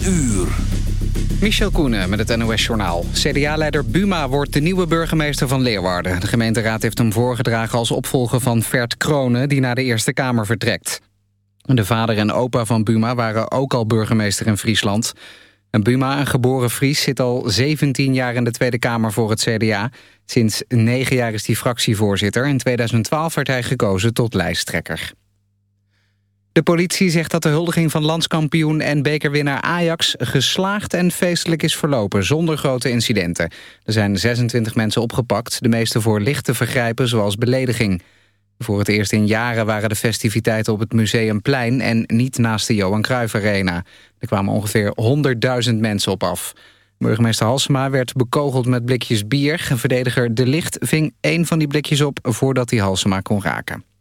uur. Michel Koenen met het NOS-journaal. CDA-leider Buma wordt de nieuwe burgemeester van Leeuwarden. De gemeenteraad heeft hem voorgedragen als opvolger van Vert Kronen... die naar de Eerste Kamer vertrekt. De vader en opa van Buma waren ook al burgemeester in Friesland. En Buma, een geboren Fries, zit al 17 jaar in de Tweede Kamer voor het CDA. Sinds 9 jaar is hij fractievoorzitter. In 2012 werd hij gekozen tot lijsttrekker. De politie zegt dat de huldiging van landskampioen en bekerwinnaar Ajax geslaagd en feestelijk is verlopen, zonder grote incidenten. Er zijn 26 mensen opgepakt, de meeste voor lichte vergrijpen zoals belediging. Voor het eerst in jaren waren de festiviteiten op het Museumplein en niet naast de Johan Cruijff Arena. Er kwamen ongeveer 100.000 mensen op af. Burgemeester Halsema werd bekogeld met blikjes bier. Verdediger De Licht ving één van die blikjes op voordat hij Halsema kon raken.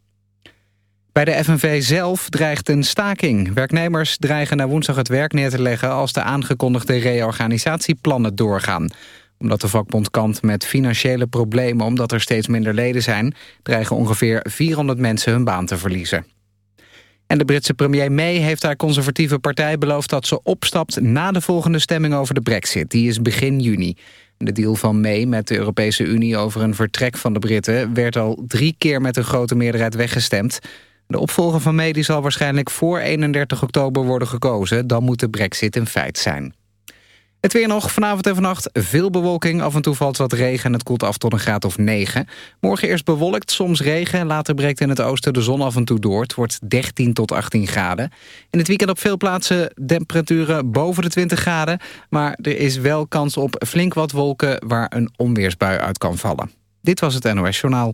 Bij de FNV zelf dreigt een staking. Werknemers dreigen na woensdag het werk neer te leggen... als de aangekondigde reorganisatieplannen doorgaan. Omdat de vakbond kant met financiële problemen... omdat er steeds minder leden zijn... dreigen ongeveer 400 mensen hun baan te verliezen. En de Britse premier May heeft haar conservatieve partij beloofd... dat ze opstapt na de volgende stemming over de brexit. Die is begin juni. De deal van May met de Europese Unie over een vertrek van de Britten... werd al drie keer met een grote meerderheid weggestemd... De opvolger van May zal waarschijnlijk voor 31 oktober worden gekozen. Dan moet de brexit een feit zijn. Het weer nog, vanavond en vannacht veel bewolking. Af en toe valt wat regen en het koelt af tot een graad of 9. Morgen eerst bewolkt, soms regen. Later breekt in het oosten de zon af en toe door. Het wordt 13 tot 18 graden. In het weekend op veel plaatsen temperaturen boven de 20 graden. Maar er is wel kans op flink wat wolken... waar een onweersbui uit kan vallen. Dit was het NOS Journaal.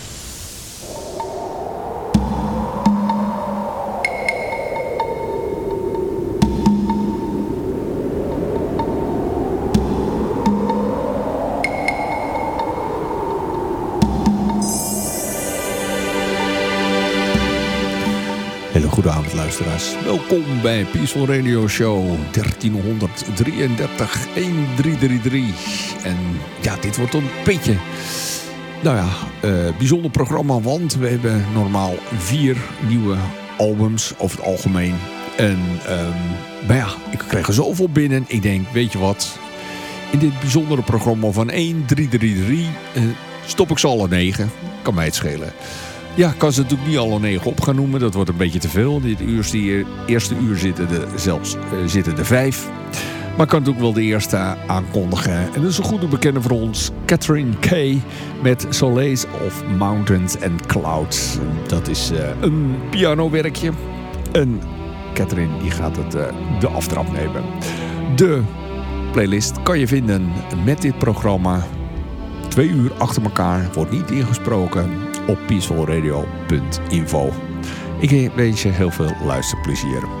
Welkom bij Peaceful Radio Show 1333 1333. En ja, dit wordt een beetje... Nou ja, uh, bijzonder programma, want we hebben normaal vier nieuwe albums over het algemeen. En maar ja, ik kreeg er zoveel binnen. Ik denk, weet je wat, in dit bijzondere programma van 1333 uh, stop ik ze alle negen. Kan mij het schelen. Ja, ik kan ze natuurlijk niet alle negen op gaan noemen. Dat wordt een beetje te veel. Dit uurste, eerste uur zitten er zelfs uh, zitten er vijf. Maar ik kan natuurlijk wel de eerste aankondigen. En dat is een goede bekende voor ons. Catherine Kay met Soleils of Mountains and Clouds. Dat is uh, een pianowerkje. En Catherine die gaat het, uh, de aftrap nemen. De playlist kan je vinden met dit programma. Twee uur achter elkaar. Wordt niet ingesproken op peacefulradio.info. Ik wens je heel veel luisterplezier.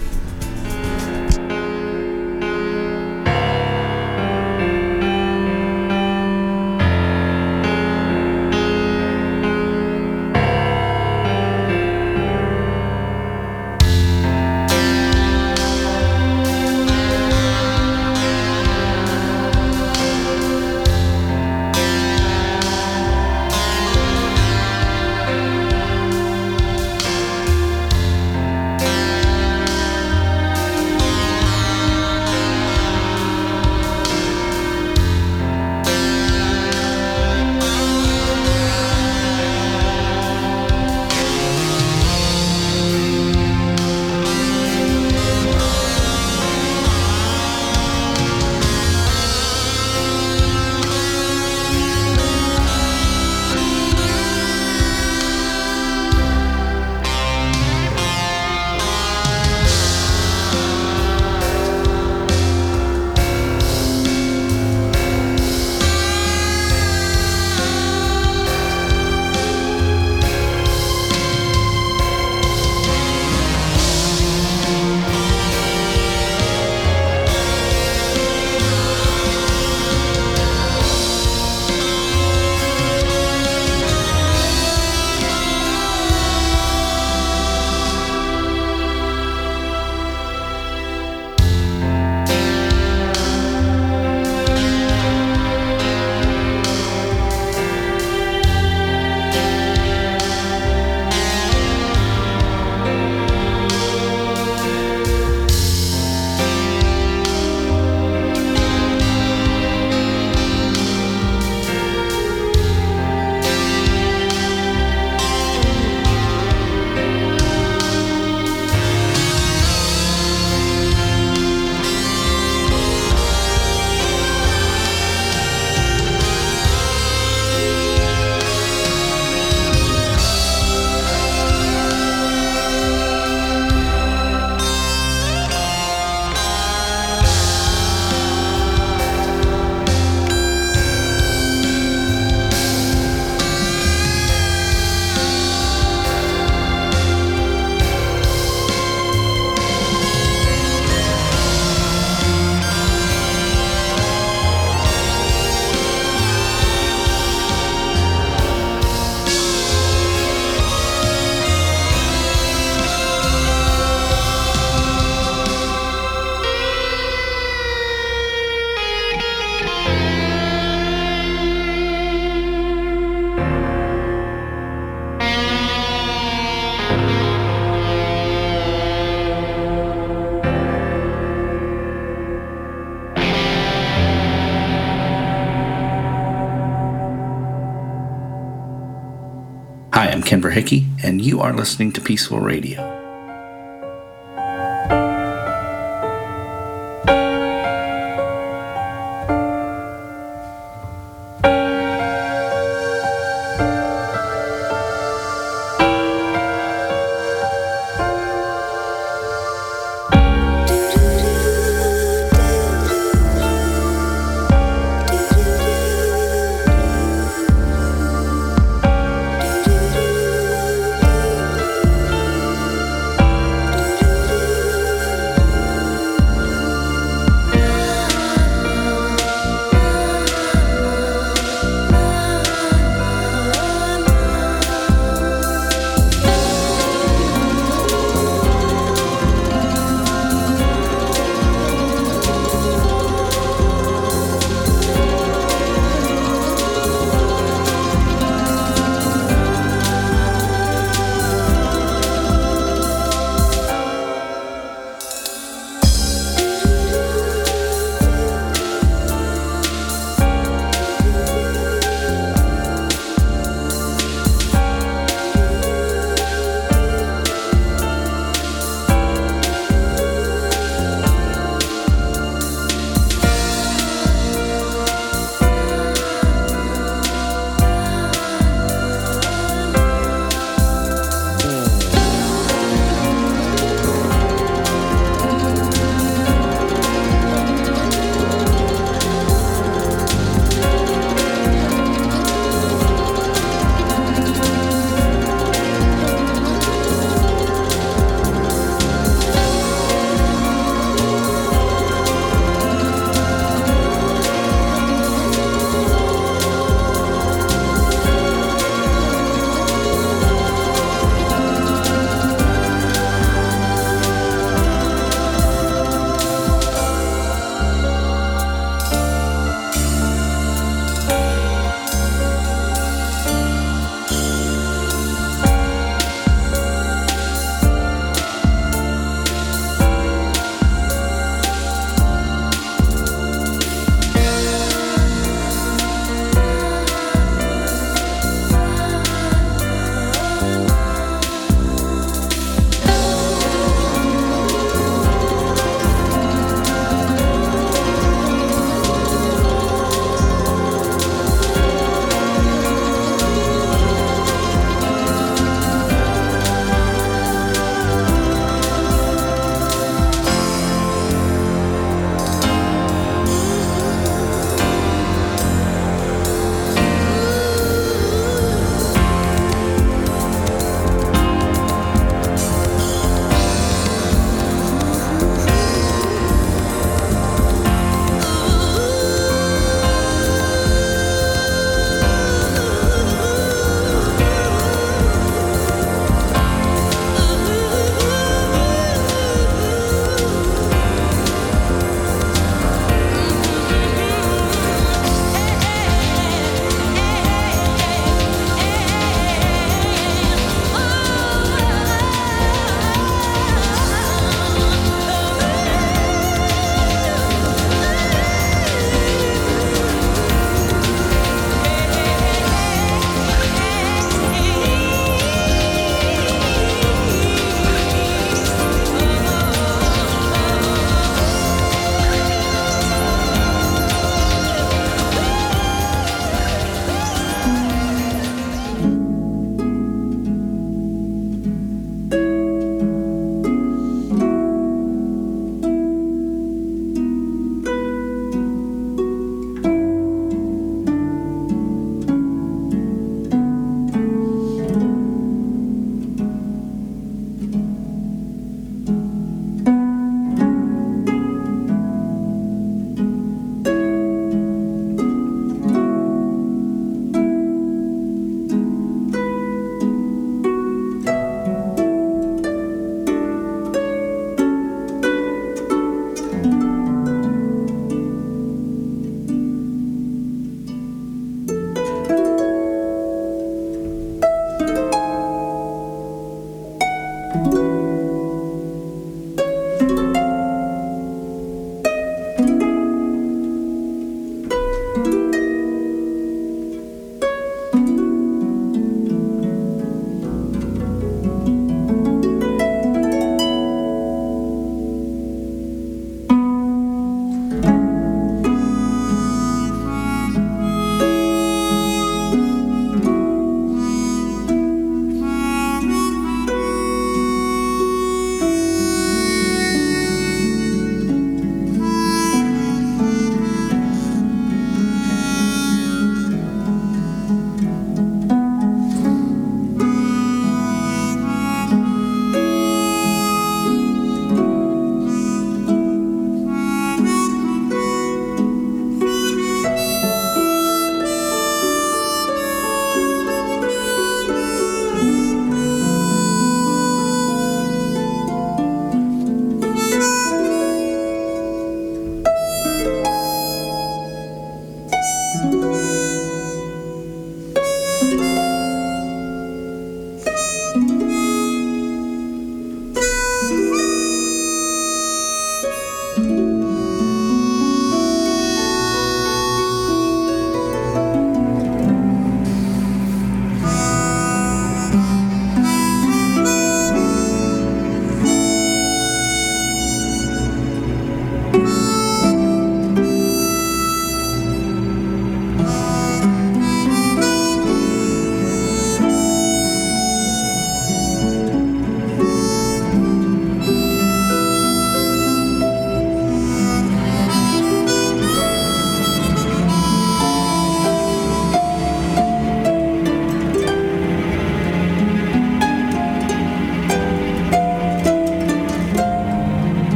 Ken Verhickey, and you are listening to Peaceful Radio.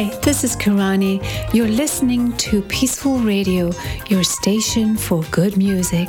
Hi, this is Kirani. You're listening to Peaceful Radio, your station for good music.